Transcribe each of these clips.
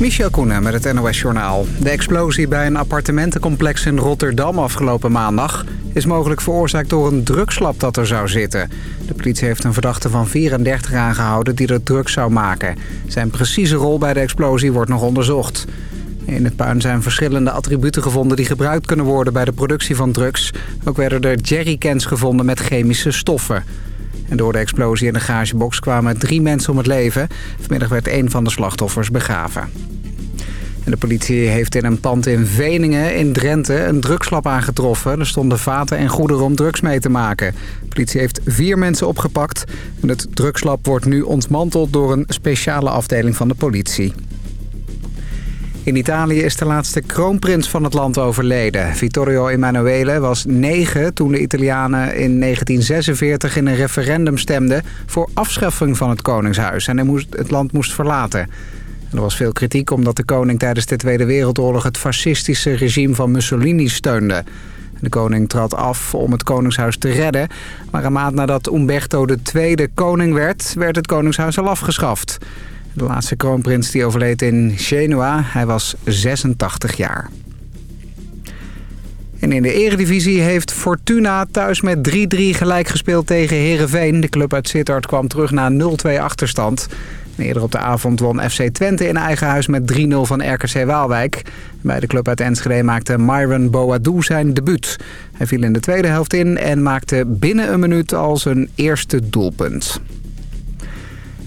Michel Koenen met het NOS-journaal. De explosie bij een appartementencomplex in Rotterdam afgelopen maandag... is mogelijk veroorzaakt door een drugslab dat er zou zitten. De politie heeft een verdachte van 34 aangehouden die de drugs zou maken. Zijn precieze rol bij de explosie wordt nog onderzocht. In het puin zijn verschillende attributen gevonden die gebruikt kunnen worden bij de productie van drugs. Ook werden er jerrycans gevonden met chemische stoffen. En door de explosie in de garagebox kwamen drie mensen om het leven. Vanmiddag werd een van de slachtoffers begraven. En de politie heeft in een pand in Veningen in Drenthe een drugslab aangetroffen. Er stonden vaten en goederen om drugs mee te maken. De politie heeft vier mensen opgepakt. En het drugslab wordt nu ontmanteld door een speciale afdeling van de politie. In Italië is de laatste kroonprins van het land overleden. Vittorio Emanuele was negen toen de Italianen in 1946 in een referendum stemden... voor afschaffing van het koningshuis en hij moest, het land moest verlaten. Er was veel kritiek omdat de koning tijdens de Tweede Wereldoorlog... het fascistische regime van Mussolini steunde. De koning trad af om het koningshuis te redden. Maar een maand nadat Umberto II koning werd, werd het koningshuis al afgeschaft. De laatste kroonprins die overleed in Genua. Hij was 86 jaar. En in de eredivisie heeft Fortuna thuis met 3-3 gelijk gespeeld tegen Heerenveen. De club uit Sittard kwam terug na 0-2 achterstand. eerder op de avond won FC Twente in eigen huis met 3-0 van RKC Waalwijk. Bij de club uit Enschede maakte Myron Boadou zijn debuut. Hij viel in de tweede helft in en maakte binnen een minuut al zijn eerste doelpunt.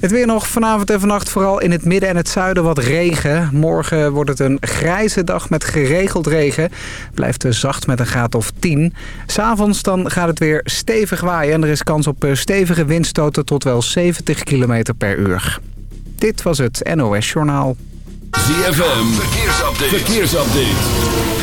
Het weer nog vanavond en vannacht vooral in het midden en het zuiden wat regen. Morgen wordt het een grijze dag met geregeld regen. Blijft zacht met een graad of 10. S'avonds dan gaat het weer stevig waaien. En er is kans op stevige windstoten tot wel 70 km per uur. Dit was het NOS Journaal. ZFM, verkeersupdate. verkeersupdate.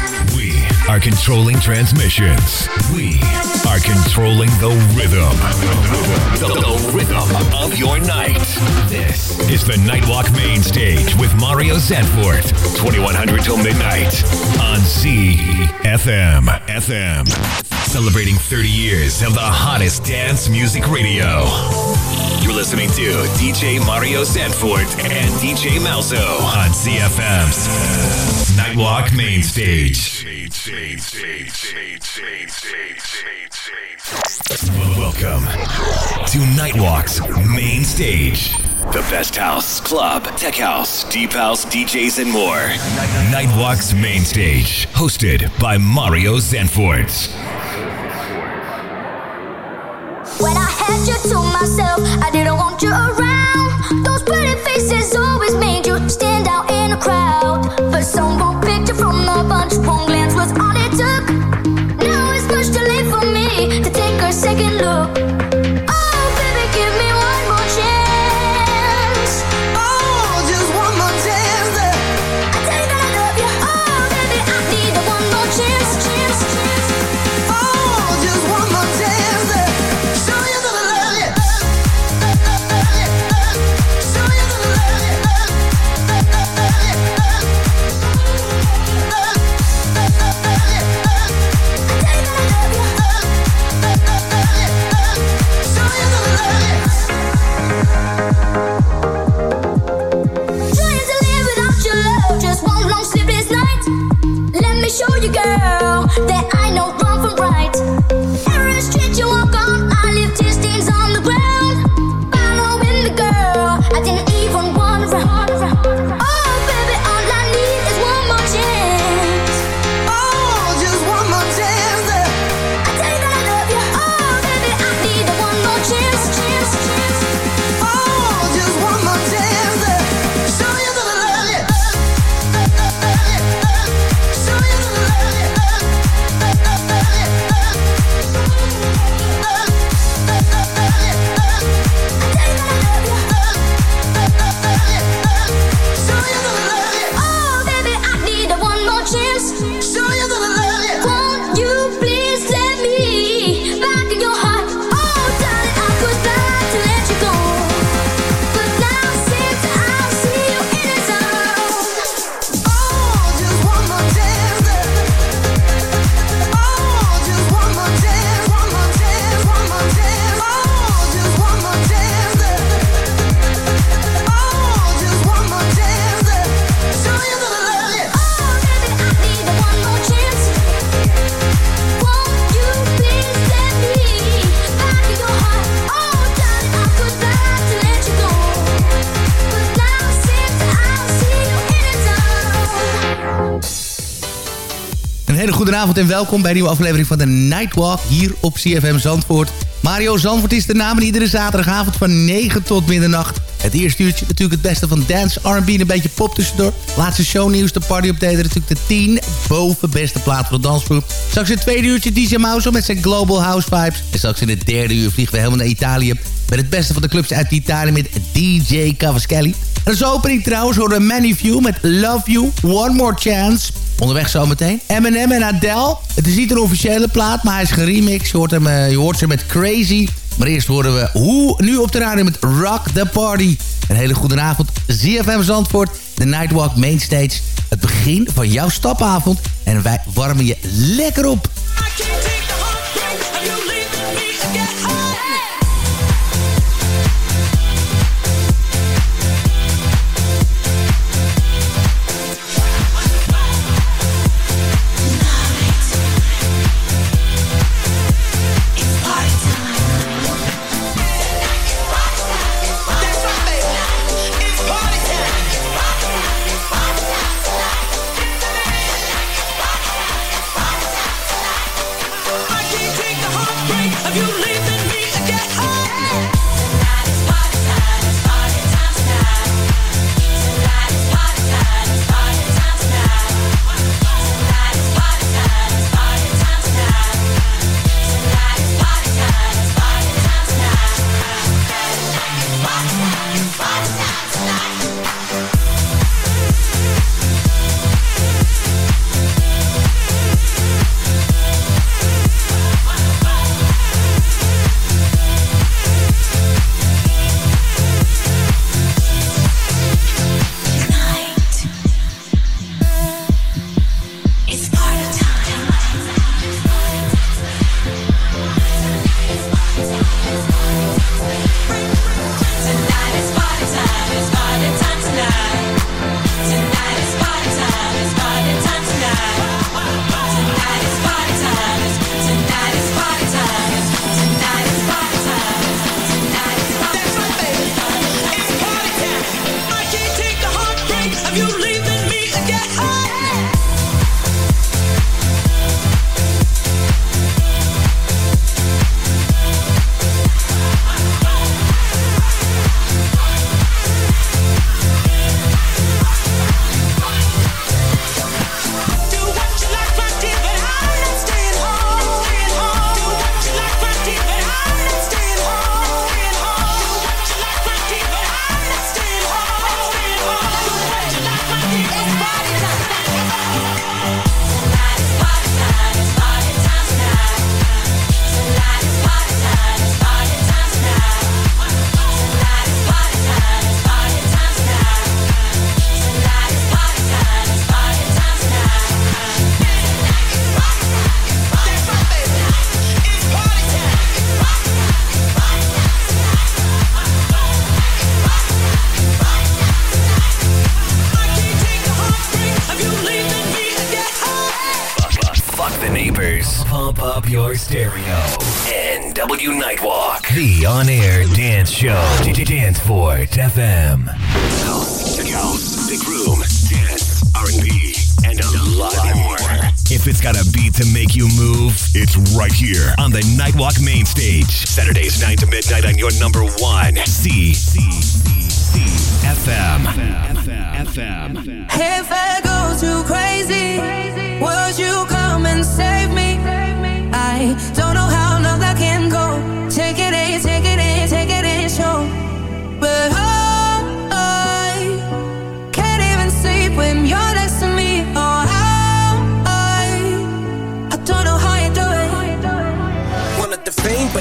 Are controlling transmissions. We are controlling the rhythm. The, the, rhythm of your night. This is the Nightwalk main stage with Mario Zanfort. 2100 till midnight on ZFM. FM. Celebrating 30 years of the hottest dance music radio. You're listening to DJ Mario Sanford and DJ Malzo on CFM's Nightwalk Main Stage. Welcome to Nightwalk's Main Stage. The best house, club, tech house, deep house, DJs, and more. Nightwalk's Main Stage, hosted by Mario Zanfort. When I had you to myself, I didn't want you around. Those pretty faces always made hele goede avond en welkom bij een nieuwe aflevering van de Nightwalk hier op CFM Zandvoort. Mario Zandvoort is de naam en iedere zaterdagavond van 9 tot middernacht. Het eerste uurtje natuurlijk het beste van dance, R&B en een beetje pop tussendoor. Laatste shownieuws, de party update natuurlijk de 10 boven beste plaat voor de dansgroep. Straks in het tweede uurtje DJ Mouse met zijn Global House Vibes. En straks in het derde uur vliegen we helemaal naar Italië... met het beste van de clubs uit Italië met DJ Cavaschelli. En als opening trouwens horen we Many View met Love You, One More Chance... Onderweg zometeen. Eminem en Adele. Het is niet een officiële plaat, maar hij is geremixed. Je hoort, hem, uh, je hoort ze met Crazy. Maar eerst horen we hoe nu op de radio met Rock the Party. Een hele goede avond. ZFM Zandvoort, de Nightwalk Mainstage. Het begin van jouw stapavond. En wij warmen je lekker op. your stereo. NW Nightwalk. The on air dance show. Danceport FM. House, tech house, big room, dance, R&B, and a lot more. If it's got a beat to make you move, it's right here on the Nightwalk main stage. Saturdays 9 to midnight on your number one. C. C. C. C. FM. FM. FM. If I go too crazy, would you come and save me? Don't know how long that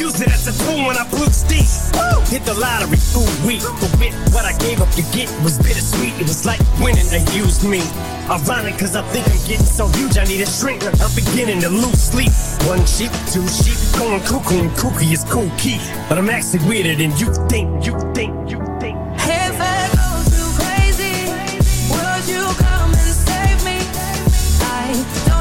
Use it as a tool when I blew steep. Woo! Hit the lottery, ooh wee. But with what I gave up to get was bittersweet. It was like winning, they used me. Ironic, cause I think I'm getting so huge, I need a shrink. I'm beginning to lose sleep. One sheep, two sheep, going cuckoo and kooky is cool. But I'm actually weirder than you think, you think, you think. Hey, don't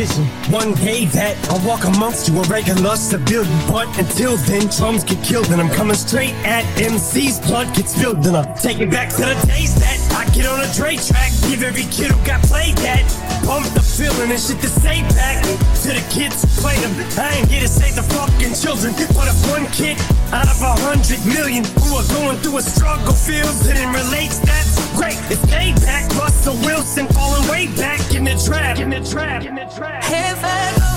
vision. One day that I'll walk amongst you, a regular civilian. But until then, drums get killed, and I'm coming straight at MC's blood gets spilled. And I'm taking back to the days that I get on a Dre track, give every kid who got played that. Pump the feeling and shit to say back to the kids who played them. I ain't here to save the fucking children, but if one kid out of a hundred million who are going through a struggle feels it and relates, that's great. It's payback. Russell Wilson falling way back in the trap. In the trap. In the trap. If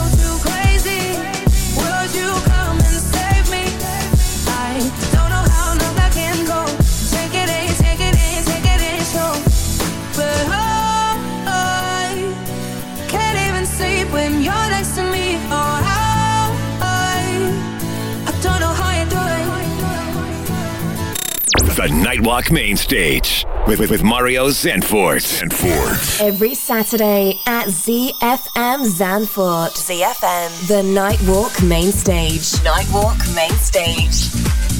The Nightwalk Main Stage with, with, with Mario Zanfort. Zanfort. Every Saturday at ZFM Zanfort. ZFM. The Nightwalk Main Stage. Nightwalk Main Stage.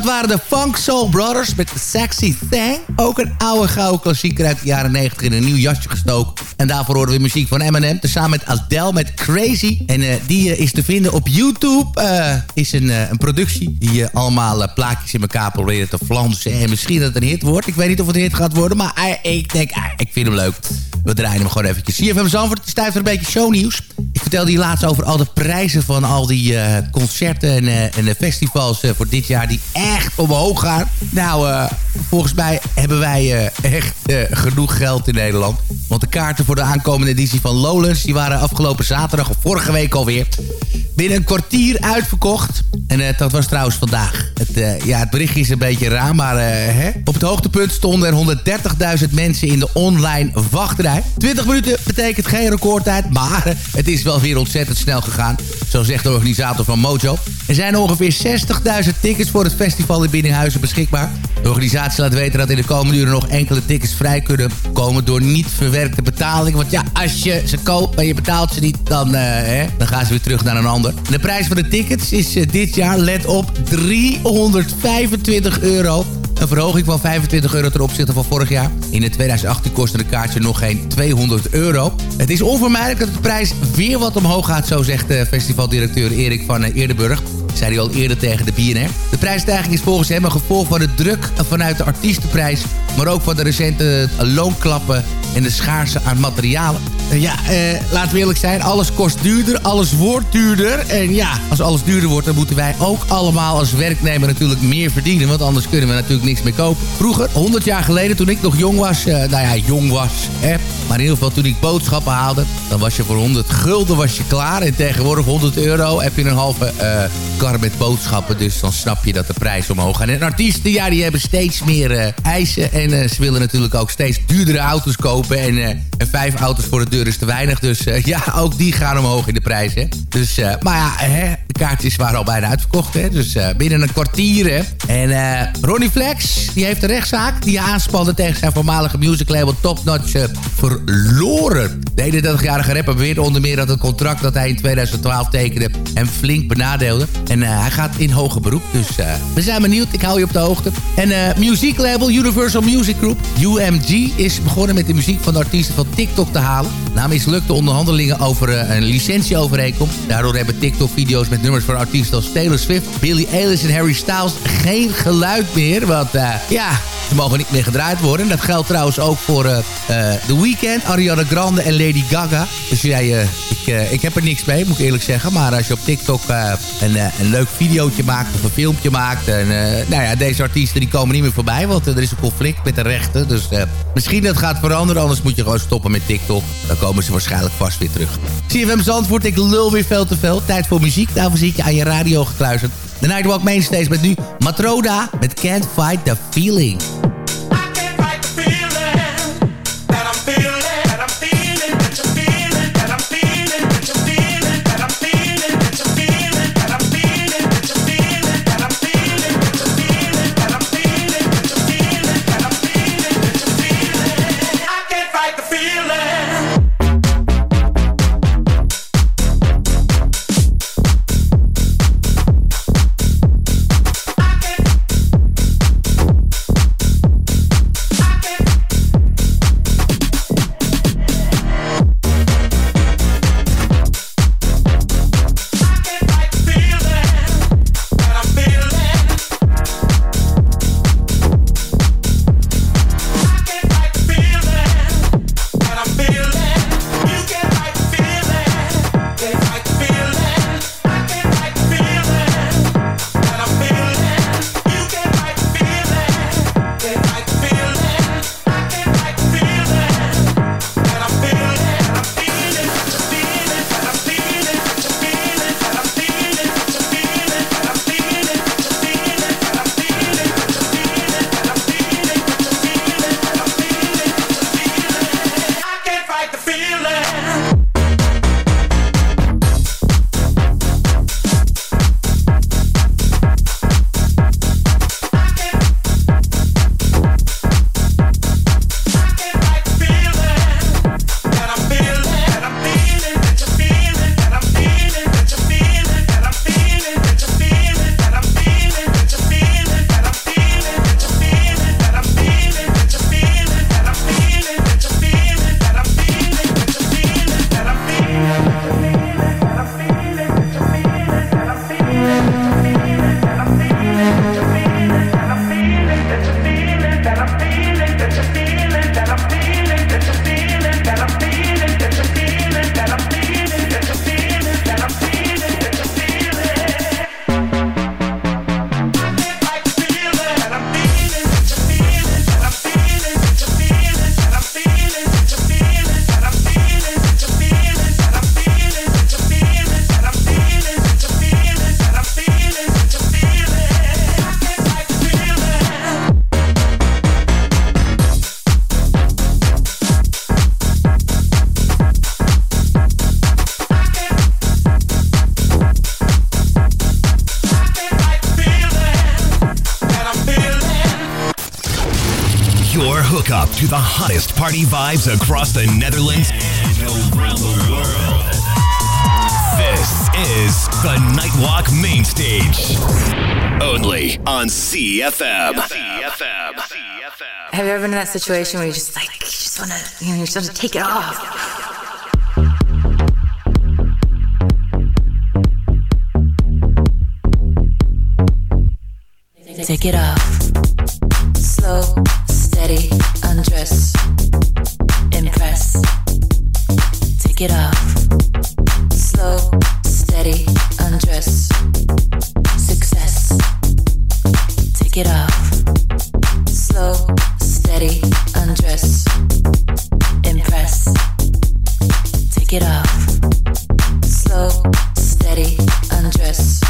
Dat waren de Funk Soul Brothers met Sexy Thing. Ook een oude gouden klassieker uit de jaren 90 in een nieuw jasje gestoken. En daarvoor horen we muziek van Eminem. Tezamen met Adele met Crazy. En eh, die eh, is te vinden op YouTube. Eh, is een, een productie die allemaal plaatjes in elkaar proberen te flansen. En misschien dat het een hit wordt. Ik weet niet of het een hit gaat worden. Maar ik denk, ik vind hem leuk. We draaien hem gewoon eventjes. CFM Zandvoort, is tijd voor een beetje shownieuws. Ik vertelde je laatst over al de prijzen van al die concerten en, en festivals voor dit jaar die echt omhoog gaan. Nou, volgens mij hebben wij echt genoeg geld in Nederland. Want de kaarten voor de aankomende editie van Lowlands... die waren afgelopen zaterdag of vorige week alweer... binnen een kwartier uitverkocht. En eh, dat was trouwens vandaag. Het, eh, ja, het berichtje is een beetje raar, maar eh, hè? op het hoogtepunt stonden er 130.000 mensen in de online wachtrij. 20 minuten betekent geen recordtijd, maar het is wel weer ontzettend snel gegaan. Zo zegt de organisator van Mojo. Er zijn ongeveer 60.000 tickets voor het festival in Binnenhuizen beschikbaar. De organisatie laat weten dat in de komende uren nog enkele tickets vrij kunnen komen door niet verwerkte betaling. Want ja, als je ze koopt en je betaalt ze niet, dan, hè, dan gaan ze weer terug naar een ander. De prijs van de tickets is eh, dit jaar, let op, 325 euro. Een verhoging van 25 euro ten opzichte van vorig jaar. In de 2018 kostte een kaartje nog geen 200 euro. Het is onvermijdelijk dat de prijs weer wat omhoog gaat, zo zegt de festivaldirecteur Erik van eh, Eerdenburg. Zei hij al eerder tegen de BNR. De prijsstijging is volgens hem een gevolg van de druk vanuit de artiestenprijs... maar ook van de recente loonklappen en de schaarste aan materialen. Eh, Ja, eh, laten we eerlijk zijn, alles kost duurder, alles wordt duurder. En ja, als alles duurder wordt, dan moeten wij ook allemaal als werknemer natuurlijk meer verdienen. Want anders kunnen we natuurlijk niks meer kopen. Vroeger, 100 jaar geleden, toen ik nog jong was, eh, nou ja, jong was, hè, maar in ieder geval toen ik boodschappen haalde, dan was je voor 100 gulden was je klaar. En tegenwoordig 100 euro heb je een halve kar met boodschappen. Dus dan snap je dat de prijs omhoog gaat. En artiesten, ja, die hebben steeds meer eisen. En ze willen natuurlijk ook steeds duurdere auto's kopen. En, en vijf auto's voor de deur is te weinig. Dus eh, ja, ook die gaan omhoog in de prijs. Hè? Dus, eh, maar ja, hè, kaartjes waren al bijna uitverkocht. Hè? Dus eh, binnen een kwartier. Hè? En eh, Ronnie Flex, die heeft een rechtszaak die aanspande tegen zijn voormalige musiclabel Top Notch eh, verloren. De 31-jarige rapper beweerde onder meer dat het contract dat hij in 2012 tekende hem flink benadeelde. En hij gaat in hoger beroep. Dus we zijn benieuwd. Ik hou je op de hoogte. En muzieklabel Universal Music Group, UMG, is begonnen met de muziek van de artiesten van TikTok te halen. Na mislukte onderhandelingen over een licentieovereenkomst. Daardoor hebben TikTok-video's met nummers van artiesten als Taylor Swift, Billie Eilish en Harry Styles geen geluid meer. Want eh, ja, ze mogen niet meer gedraaid worden. Dat geldt trouwens ook voor eh, The Weeknd, Ariana Grande en Lady Gaga. Dus jij, ik, ik heb er niks mee, moet ik eerlijk zeggen. Maar als je op TikTok een, een leuk videootje maakt of een filmpje maakt... En, nou ja, deze artiesten die komen niet meer voorbij, want er is een conflict met de rechten. Dus misschien dat gaat veranderen, anders moet je gewoon stoppen met TikTok. Dan komen ze waarschijnlijk vast weer terug. CFM Zandvoort, ik lul weer veel te veel. Tijd voor muziek, zie ik je aan je radio gekluisterd. De Nightwalk Mainstays met nu Matroda met Can't Fight the Feeling. Party vibes across the Netherlands and around the world. This is the Nightwalk Main Stage. Only on CFM. CFM. Have you ever been in that situation where you just like, you just wanna, you know, you just wanna take it off? Take it off. Slow, steady, undress.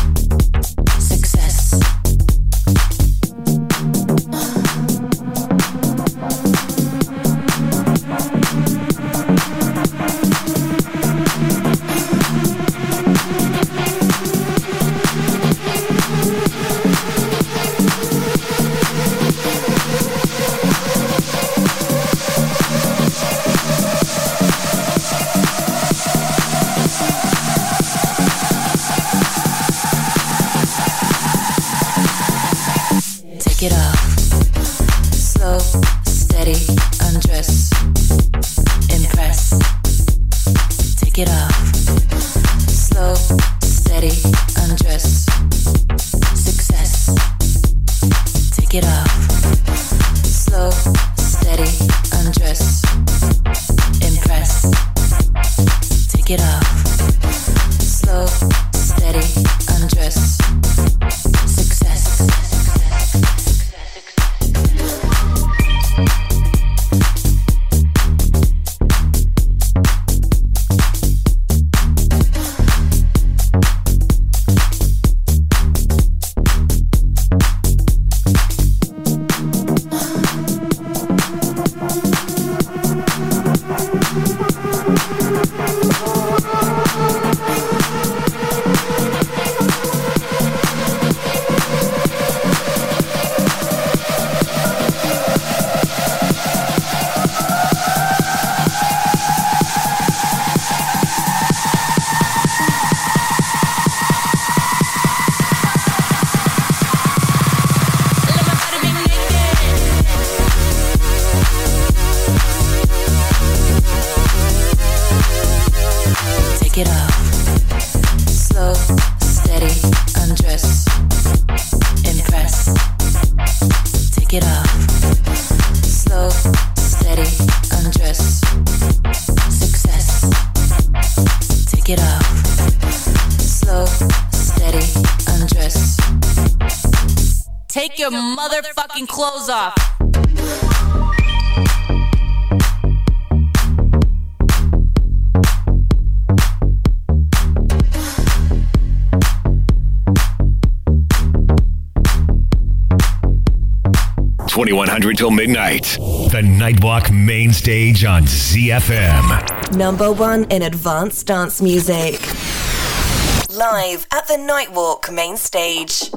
Motherfucking clothes off. Twenty-one hundred till midnight. The Nightwalk Main Stage on ZFM. Number one in advanced dance music. Live at the Nightwalk main stage.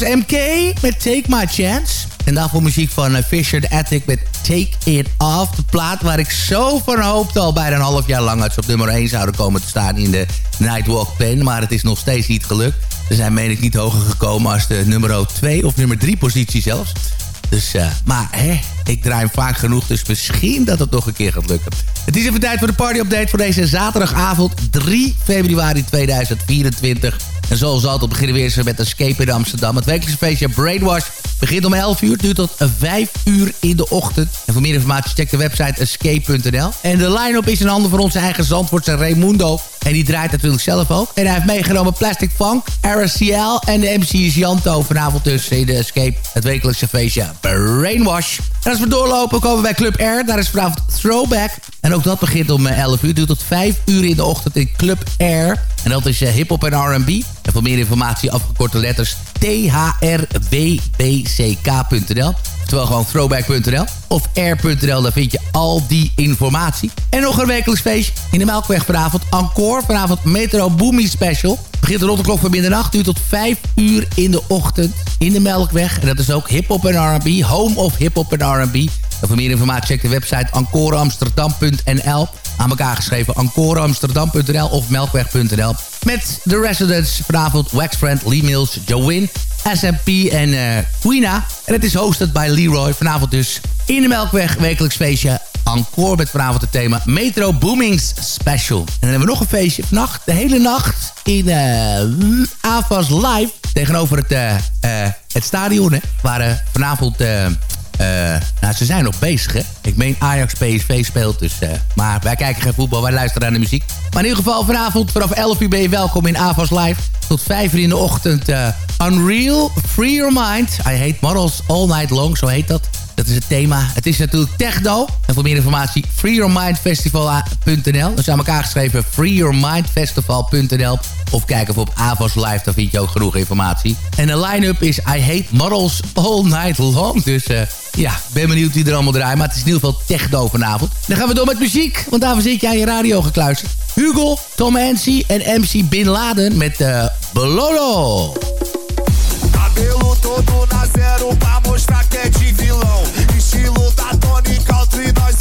MK met Take My Chance. En daarvoor muziek van eh, Fisher the Attic met Take It Off. De plaat waar ik zo van hoopte al bijna een half jaar lang... dat ze op nummer 1 zouden komen te staan in de Nightwalk 10. Maar het is nog steeds niet gelukt. Ze zijn meen ik niet hoger gekomen als de nummer 2 of nummer 3 positie zelfs. Dus, uh, maar hè, ik draai hem vaak genoeg, dus misschien dat het nog een keer gaat lukken. Het is even tijd voor de party-update voor deze zaterdagavond 3 februari 2024. En zoals altijd beginnen we eerst met Escape in Amsterdam. Het wekelijkse feestje Brainwash begint om 11 uur, duurt tot 5 uur in de ochtend. En voor meer informatie check de website escape.nl. En de line-up is in handen van onze eigen Zandvoortse Raimundo. En die draait natuurlijk zelf ook. En hij heeft meegenomen Plastic Funk, RSCL en de MC is Janto. Vanavond dus in de Escape, het wekelijkse feestje Brainwash. En als we doorlopen komen we bij Club R. Daar is vanavond Throwback. En ook dat begint om 11 uur. Duurt tot 5 uur in de ochtend in Club R. En dat is uh, hip-hop en RB. En voor meer informatie afgekorte letters thrwbck.nl. Terwijl gewoon throwback.nl of air.nl, daar vind je al die informatie. En nog een wekelijks feestje in de Melkweg vanavond. Encore, vanavond Metro Boomy Special. Begint rond de klok van middernacht, duurt tot 5 uur in de ochtend in de Melkweg. En dat is ook hip-hop en RB, home of hip-hop en RB. Voor meer informatie check de website encoreamsterdam.nl. Aan elkaar geschreven encoreamsterdam.nl of melkweg.nl. Met de residents vanavond Waxfriend, Lee Mills, Jowin, SMP en uh, Queena. En het is hosted bij Leroy. Vanavond dus in de Melkweg wekelijks feestje. Encore met vanavond het thema Metro Boomings Special. En dan hebben we nog een feestje vannacht, de hele nacht in uh, Live. Tegenover het, uh, het stadion, hè, waar vanavond... Uh, nou, ze zijn nog bezig, hè. Ik meen Ajax PSV speelt, dus... Uh, maar wij kijken geen voetbal, wij luisteren naar de muziek. Maar in ieder geval, vanavond vanaf 11 uur ben je welkom in Avas Live. Tot 5 uur in de ochtend. Uh, Unreal, Free Your Mind. I Hate Models All Night Long, zo heet dat. Dat is het thema. Het is natuurlijk techno. En voor meer informatie freeyourmindfestival.nl. Dat is aan elkaar geschreven freeyourmindfestival.nl. Of kijk even op Avos Live, daar vind je ook genoeg informatie. En de line-up is I Hate Models All Night Long. Dus uh, ja, ben benieuwd wie er allemaal draaien. Maar het is in ieder geval techno vanavond. Dan gaan we door met muziek, want daarvoor zit je aan je radio gekluisterd. Hugo, Tom en MC Bin Laden met uh, Bololo. Cabelo todo na zero pra mostrar que é de vilão. Estilo da Tony Country, nós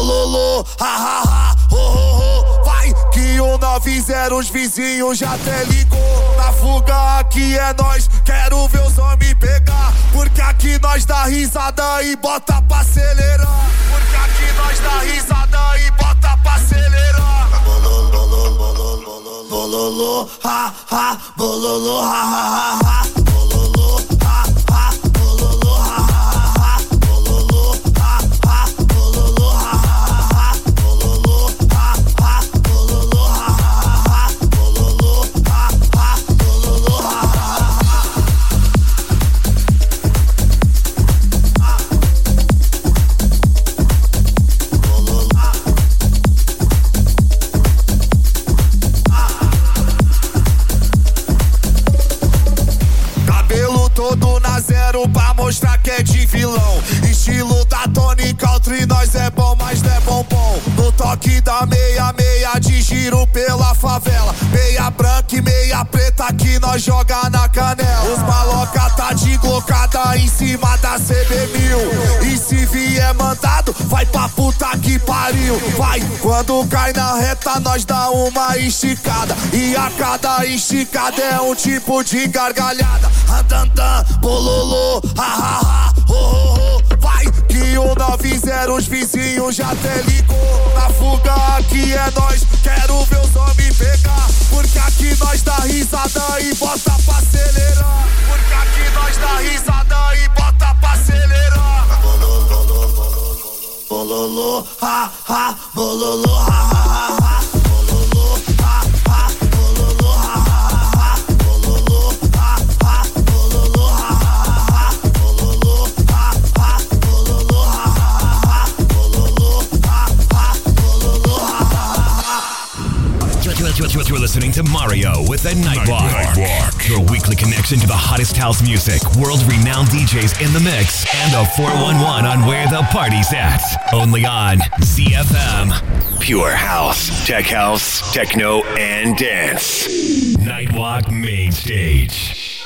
Bololô, ha ha ha, ho ho ho. Vai que o 90 os vizinhos já até ligou. Na fuga aqui é nós, quero ver os homens pegar. Porque aqui nós dá risada e bota pra acelerar. Porque aqui nós dá risada e bota pra acelerar. Bololô, bololô, ha ha, bololô, ha ha ha que nós joga na canela. Os maloca tá de glocada em cima da CB1000. E se vier mandado, vai pra puta que pariu. Vai, quando cai na reta, nós dá uma esticada. E a cada esticada é um tipo de gargalhada. Andandan, bololô, ha ha ha, ho ho ho. Que o 90 os vizinhos já até ligou. Na fuga aqui é nós, quero ver os homens pegar. Porque aqui nós dá risada e bota pra acelerar. Porque aqui nós dá risada e bota pra acelerar. Bololô, ha ha, bololô, ha ha ha ha. Listening to Mario with the Nightwalk. Your weekly connection to the hottest house music, world renowned DJs in the mix, and a 411 on where the party's at. Only on ZFM. Pure house, tech house, techno, and dance. Nightwalk Main Stage.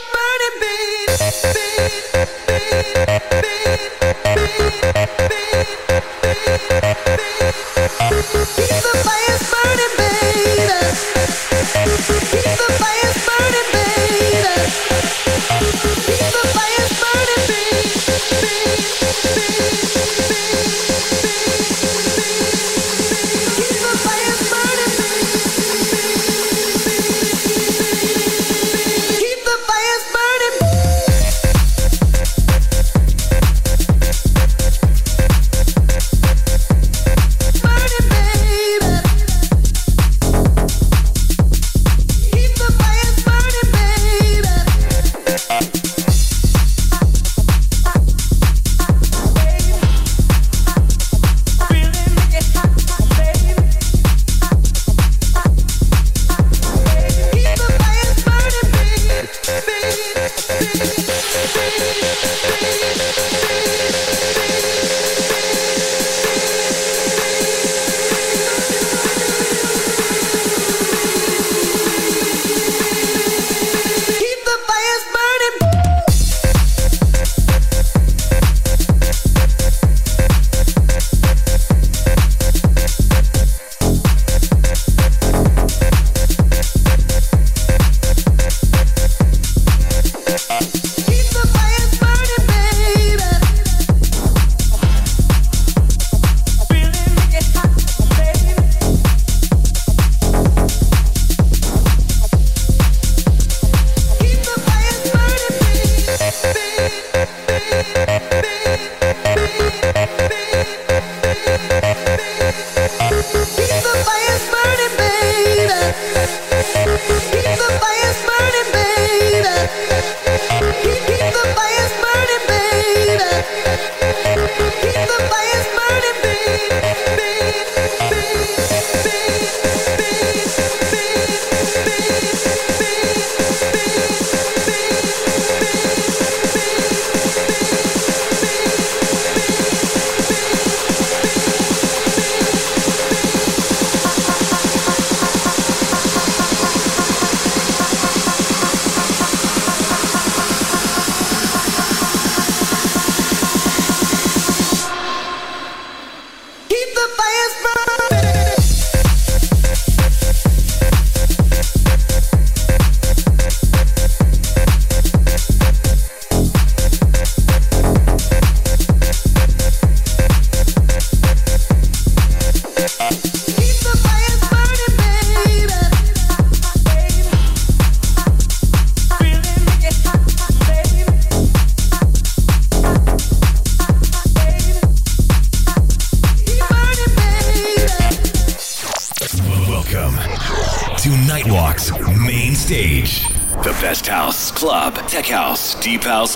Welcome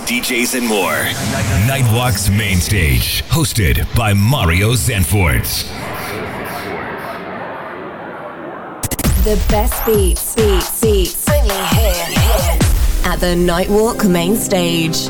DJs, and more. Nightwalk's main stage, hosted by Mario Zanfort. The best beats, beats, beats. Only here, here. At the Nightwalk main stage.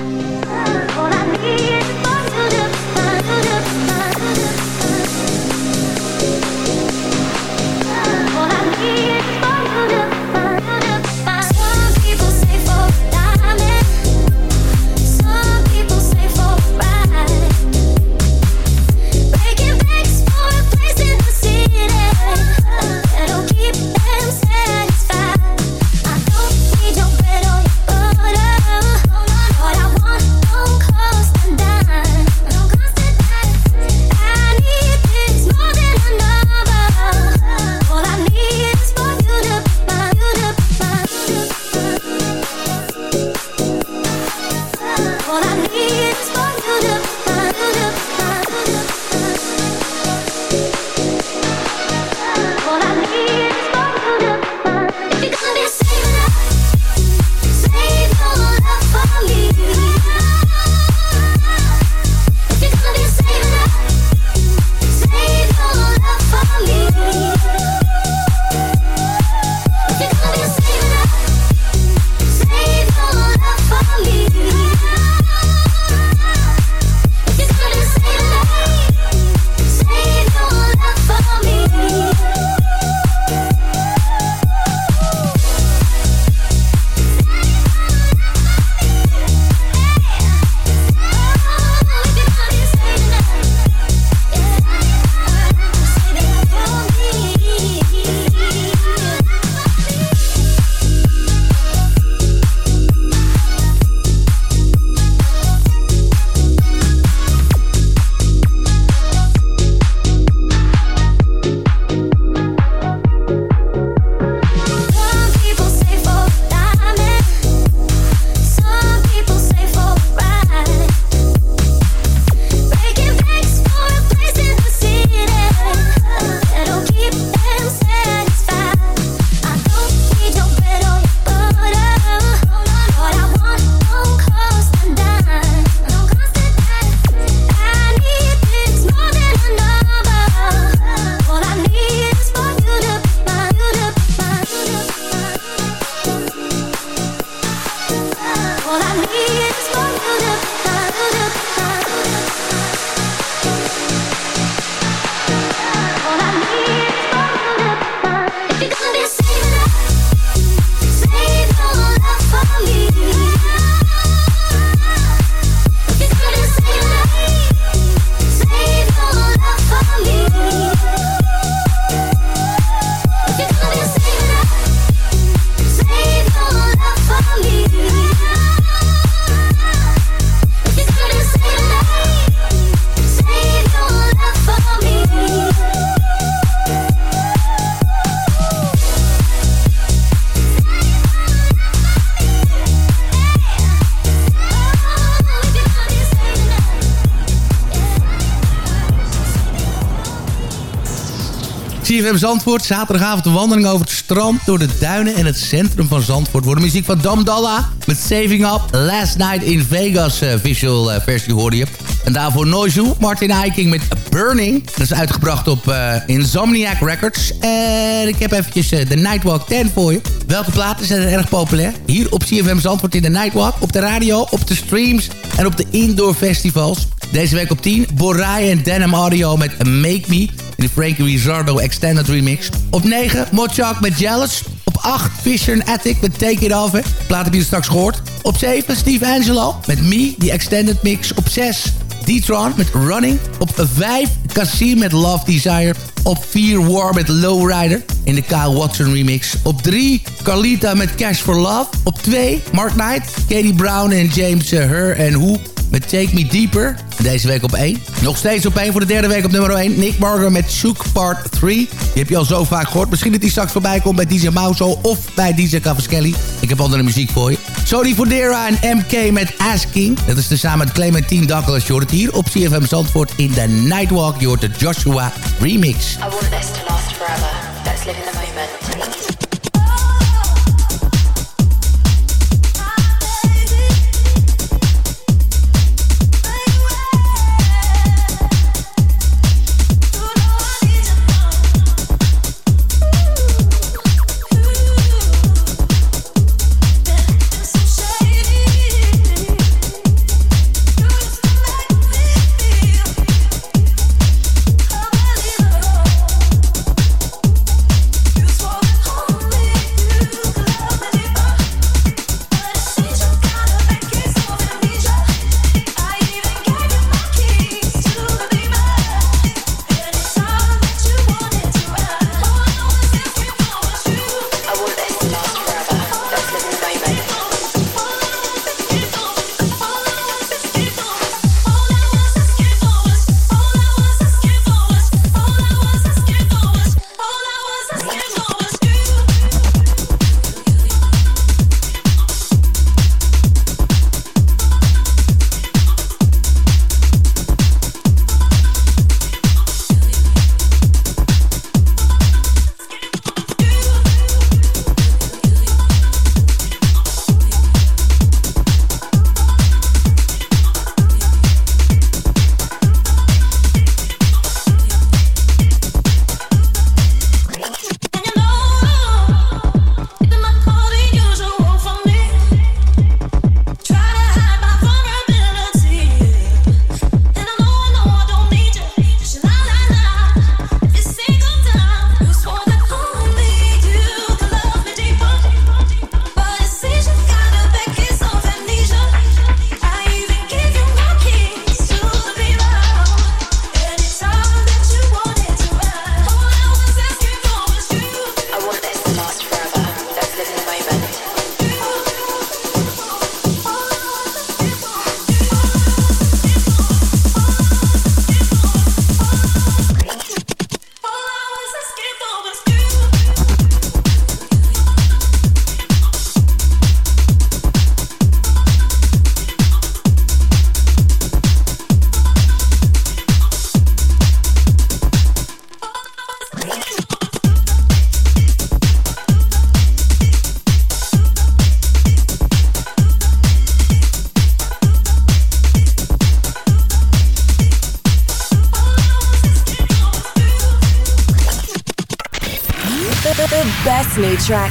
Zandvoort. Zaterdagavond een wandeling over het strand, door de duinen en het centrum van Zandvoort. Voor de muziek van Dam Dalla met Saving Up. Last Night in Vegas eh, visual eh, versie hoorde je. En daarvoor Noizu, Martin Eiking met Burning. Dat is uitgebracht op eh, Insomniac Records. En ik heb eventjes de Nightwalk 10 voor je. Welke platen zijn er erg populair? Hier op CFM Zandvoort in de Nightwalk, op de radio, op de streams en op de indoor festivals. Deze week op 10, Borai en Denim Audio met Make Me in de Frankie Rizzardo Extended Remix. Op 9, Mochak met Jealous. Op 8, Fisher and Attic met Take It Off. Plaat heb je straks gehoord. Op 7, Steve Angelo met Me, die Extended Mix. Op 6, D-Tron met Running. Op 5, Cassie met Love Desire. Op 4, War met Lowrider in de Kyle Watson remix. Op 3, Carlita met Cash for Love. Op 2, Mark Knight, Katie Brown en James uh, Her en Who met Take Me Deeper. Deze week op 1. Nog steeds op 1 voor de derde week op nummer 1. Nick Barger met Shook Part 3. Die heb je al zo vaak gehoord. Misschien dat die straks voorbij komt bij DJ Mauso of bij DJ Cavaschelli. Ik heb andere muziek voor je. Sorry voor Dera en MK met Asking. Dat is tezamen met Clementine Douglas. Je hoort hier op CFM Zandvoort in de Nightwalk. Je hoort de Joshua remix. I want this to last forever. Let's live in the moment.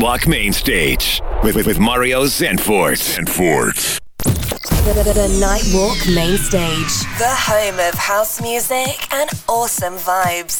Sidewalk Main Stage with, with, with Mario Zenfort. Zenfort. The, the, the Nightwalk Main Stage, the home of house music and awesome vibes.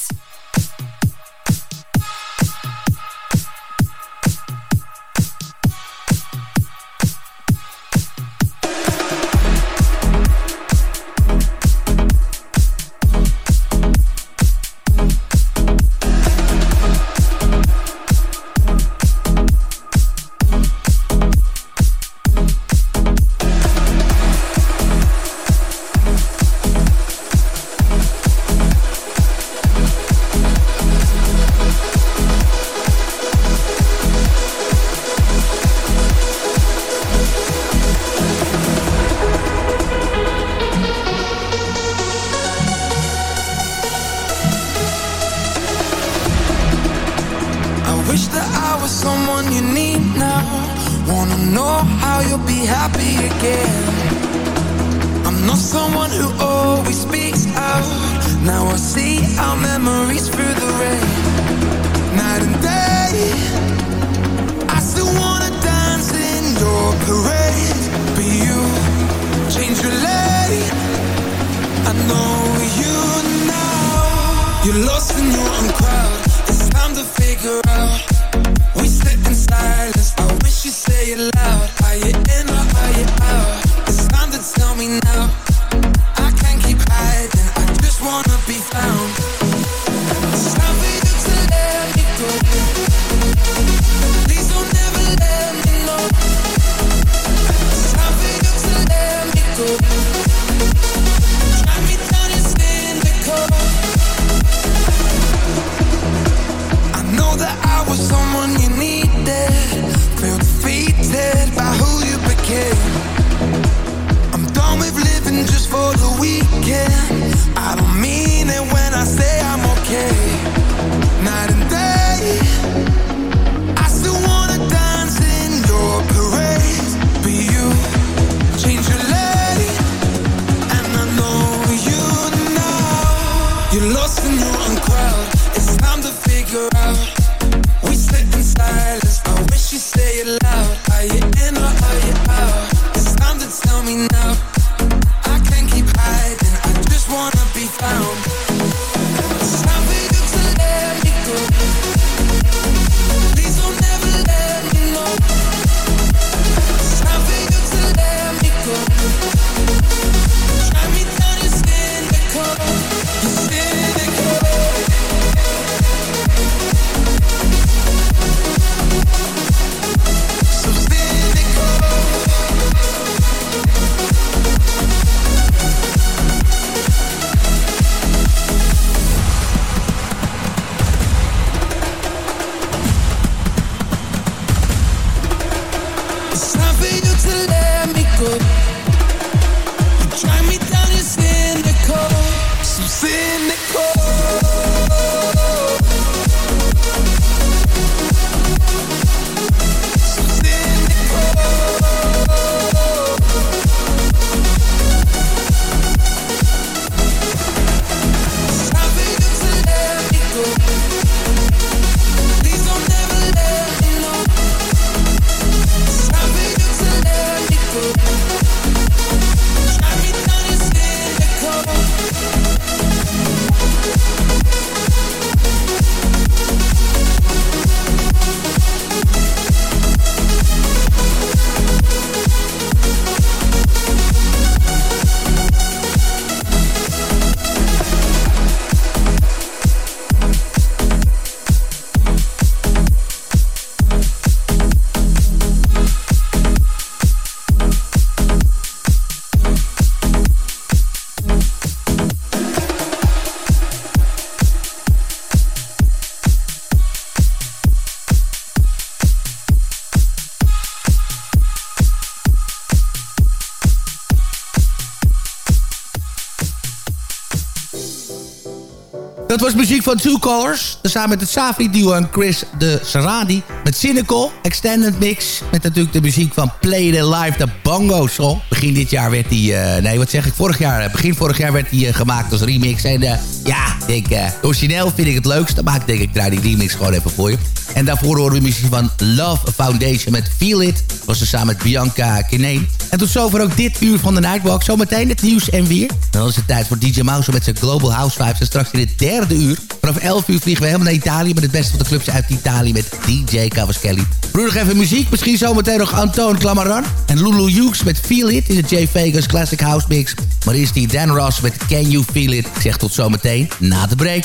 dat was muziek van Two Colors. Samen met het Safi duo en Chris de Saradi. Met Cynical, Extended Mix. Met natuurlijk de muziek van Play the Life de Bongo Song. Begin dit jaar werd die... Eh, nee, wat zeg ik? Vorig jaar, eh, begin vorig jaar werd die eh, gemaakt als remix. En ja, ik, origineel vind ik het leukste. Maar ik denk, ik draai die remix gewoon even voor je. En daarvoor horen we muziek van Love Foundation met Feel It. Dat was er samen met Bianca Kineen. En tot zover ook dit uur van de Nightwalk. Zometeen het nieuws en weer. Dan is het tijd voor DJ Mouse met zijn Global House Vibes. En straks in het derde uur. Vanaf 11 uur vliegen we helemaal naar Italië... met het beste van de clubs uit Italië met DJ Cavaschelli. Broer, nog even muziek. Misschien zometeen nog Antoine Clamaran. En Lulu Hughes met Feel It in de J Vegas Classic House Mix. Maar eerst die Dan Ross met Can You Feel It. Ik zeg tot zometeen na de break.